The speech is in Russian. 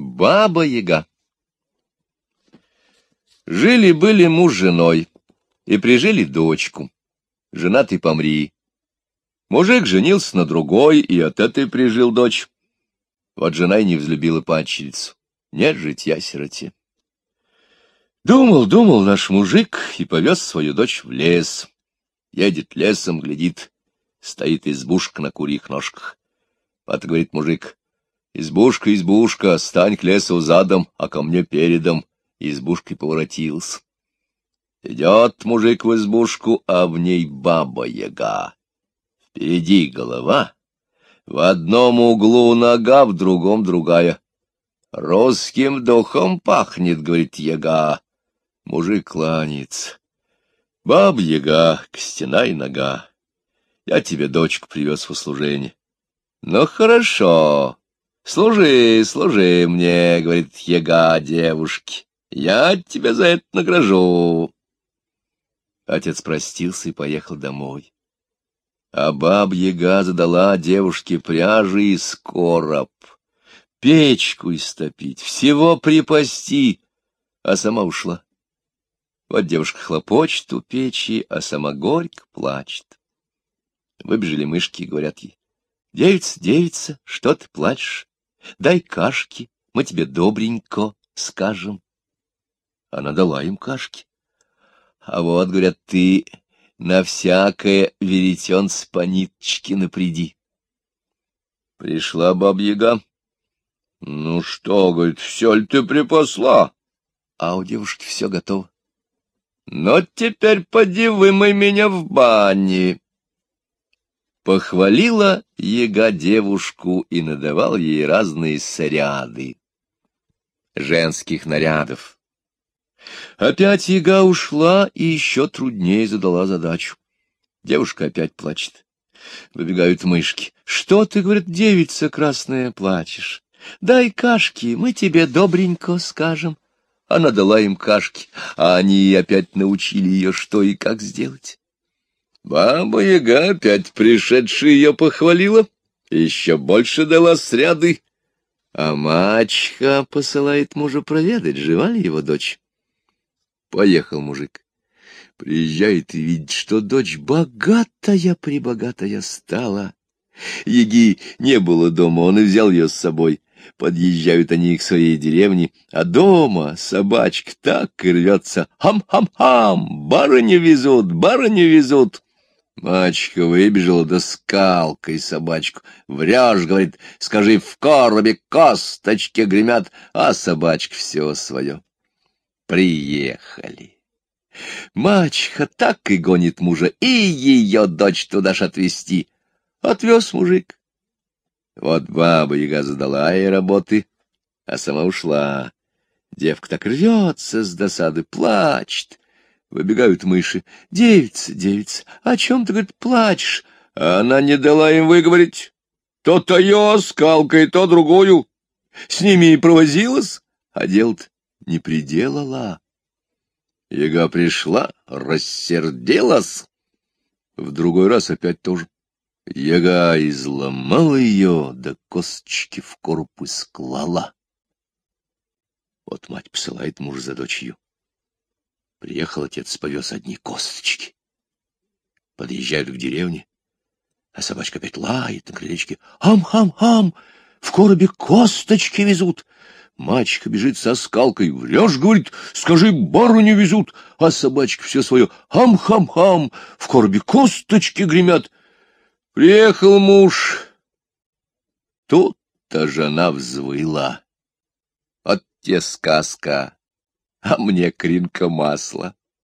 Баба-яга. Жили-были муж с женой, и прижили дочку. Жена ты помри. Мужик женился на другой, и от этой прижил дочь. Вот жена и не взлюбила падчерицу. Нет житья сироте. Думал, думал наш мужик и повез свою дочь в лес. Едет лесом, глядит, стоит избушка на курьих ножках. Вот говорит мужик, Избушка, избушка, стань к лесу задом, а ко мне передом. Избушкой поворотился. Идет мужик в избушку, а в ней баба-яга. Впереди голова, в одном углу нога, в другом другая. Русским духом пахнет, говорит яга. Мужик кланяется. Баб-яга, костяна и нога. Я тебе дочку привез в услужение. Ну, хорошо, Служи, служи мне, — говорит яга девушке, — я тебя за это награжу. Отец простился и поехал домой. А баб-яга задала девушке пряжи и скороб, печку истопить, всего припасти, а сама ушла. Вот девушка хлопочет у печи, а сама горько плачет. Выбежали мышки и говорят ей, — Девица, девица, что ты плачешь? Дай кашки, мы тебе добренько скажем. Она дала им кашки. А вот, говорят, ты на всякое веретенц по ниточке напряди. Пришла бабьяга. Ну что, говорит, все ли ты припасла? А у девушки все готово. Но теперь поди вымой меня в бане. Похвалила яга девушку и надавал ей разные саряды, женских нарядов. Опять яга ушла и еще труднее задала задачу. Девушка опять плачет. Выбегают мышки. Что ты, говорит, девица красная, плачешь? Дай кашки, мы тебе добренько скажем. Она дала им кашки, а они опять научили ее, что и как сделать. Баба-яга, опять пришедшая ее похвалила, еще больше дала сряды, а мачха посылает мужа проведать, жива ли его дочь. Поехал мужик. Приезжает и видит, что дочь богатая-пребогатая стала. Еги не было дома, он и взял ее с собой. Подъезжают они к своей деревне, а дома собачка так и рвется. Хам-хам-хам, барыню везут, барыню везут. Мачка выбежала, да скалкой собачку. Врешь, говорит, скажи, в коробе косточки гремят, а собачка все свое. Приехали. Мачка так и гонит мужа, и ее дочь туда ж отвезти. Отвез мужик. Вот баба-яга задала ей работы, а сама ушла. Девка так рвется с досады, плачет. Выбегают мыши. «Девица, девица, о чем ты, говорит, плачешь?» а Она не дала им выговорить. То-то я скалкой, то другую. С ними и провозилась, а дел не приделала. Яга пришла, рассердилась. В другой раз опять тоже. Яга изломала ее, да косточки в корпус клала. Вот мать посылает муж за дочью. Приехал отец, повез одни косточки. Подъезжают к деревне, а собачка опять лает на крылечке. «Ам-хам-хам! В коробе косточки везут!» Мачка бежит со скалкой. «Врешь, — говорит, — скажи, барыню везут!» А собачка все свое. «Хам-хам-хам! В коробе косточки гремят!» Приехал муж. Тут-то жена взвыла. От те сказка а мне кринка масла.